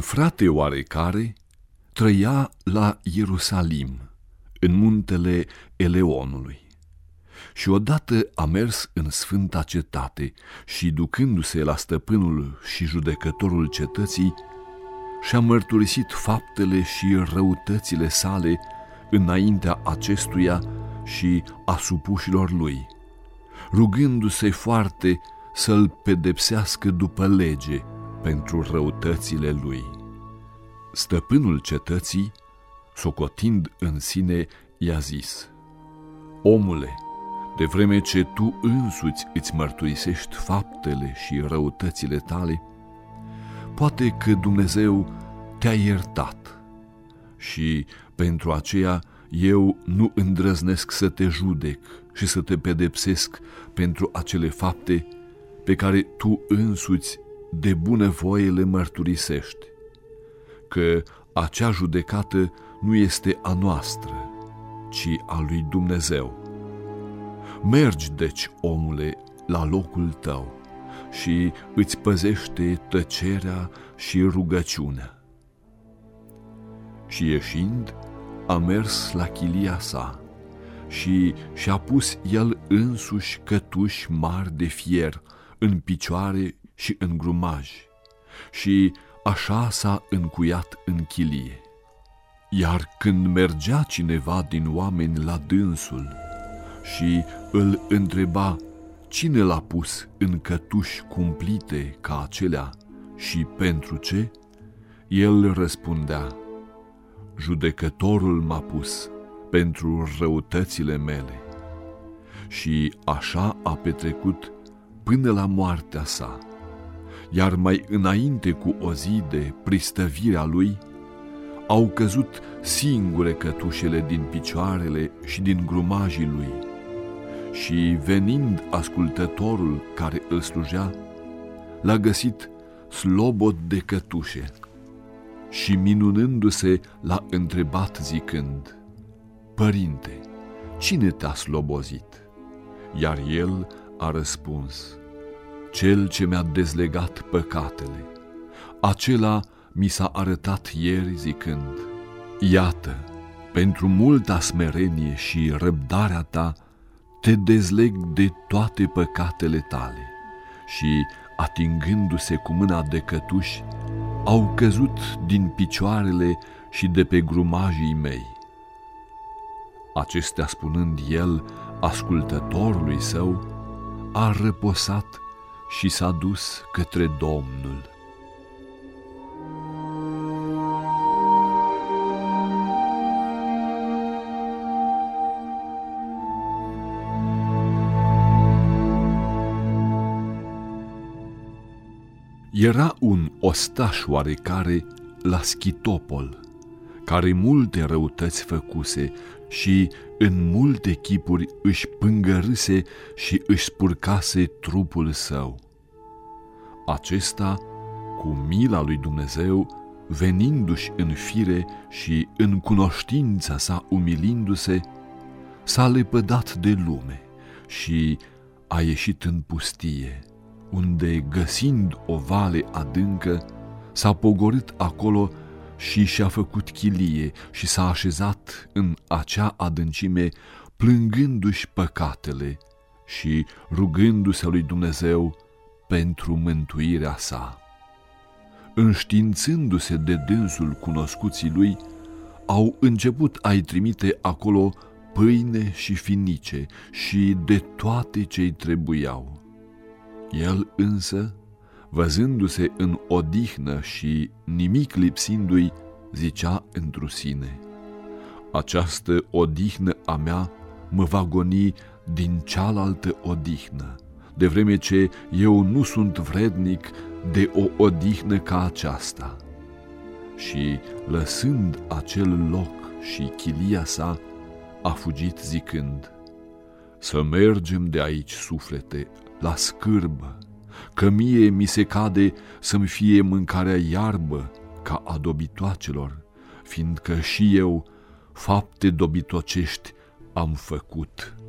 frate oarecare trăia la Ierusalim, în muntele Eleonului. Și odată a mers în sfânta cetate și, ducându-se la stăpânul și judecătorul cetății, și-a mărturisit faptele și răutățile sale înaintea acestuia și a supușilor lui, rugându-se foarte să-l pedepsească după lege pentru răutățile lui. Stăpânul cetății, socotind în sine, i-a zis, Omule, de vreme ce tu însuți îți mărturisești faptele și răutățile tale, poate că Dumnezeu te-a iertat și pentru aceea eu nu îndrăznesc să te judec și să te pedepsesc pentru acele fapte pe care tu însuți de bunăvoie le mărturisești, că acea judecată nu este a noastră, ci a lui Dumnezeu. Mergi, deci, omule, la locul tău și îți păzește tăcerea și rugăciunea. Și ieșind, a mers la chilia sa și și-a pus el însuși cătuși mari de fier în picioare și în grumaj și așa s-a încuiat în chilie. Iar când mergea cineva din oameni la dânsul și îl întreba cine l-a pus în cătuși cumplite ca acelea și pentru ce, el răspundea, judecătorul m-a pus pentru răutățile mele. Și așa a petrecut până la moartea sa. Iar mai înainte cu o zi de pristăvirea lui, au căzut singure cătușele din picioarele și din grumajii lui. Și venind ascultătorul care îl slujea, l-a găsit slobod de cătușe și minunându-se l-a întrebat zicând, Părinte, cine te-a slobozit? Iar el a răspuns, Cel ce mi-a dezlegat păcatele, acela mi s-a arătat ieri zicând, Iată, pentru multa smerenie și răbdarea ta, te dezleg de toate păcatele tale și, atingându-se cu mâna de cătuși, au căzut din picioarele și de pe grumajii mei. Acestea spunând el ascultătorului său, a răposat și s-a dus către Domnul. Era un ostaș oarecare la Schitopol, care multe răutăți făcuse și în multe chipuri își pângărâse și își spurcase trupul său. Acesta, cu mila lui Dumnezeu, venindu-și în fire și în cunoștința sa umilindu-se, s-a lepădat de lume și a ieșit în pustie unde, găsind o vale adâncă, s-a pogorât acolo și și-a făcut chilie și s-a așezat în acea adâncime, plângându-și păcatele și rugându-se lui Dumnezeu pentru mântuirea sa. Înștiințându-se de dânsul cunoscuții lui, au început a-i trimite acolo pâine și finice și de toate ce-i trebuiau. El însă, văzându-se în odihnă și nimic lipsindu-i, zicea întru sine, Această odihnă a mea mă va goni din cealaltă odihnă, de vreme ce eu nu sunt vrednic de o odihnă ca aceasta. Și, lăsând acel loc și chilia sa, a fugit zicând, Să mergem de aici, suflete, la scârbă, că mie mi se cade să-mi fie mâncarea iarbă ca a dobitoacelor, fiindcă și eu fapte dobitocești am făcut.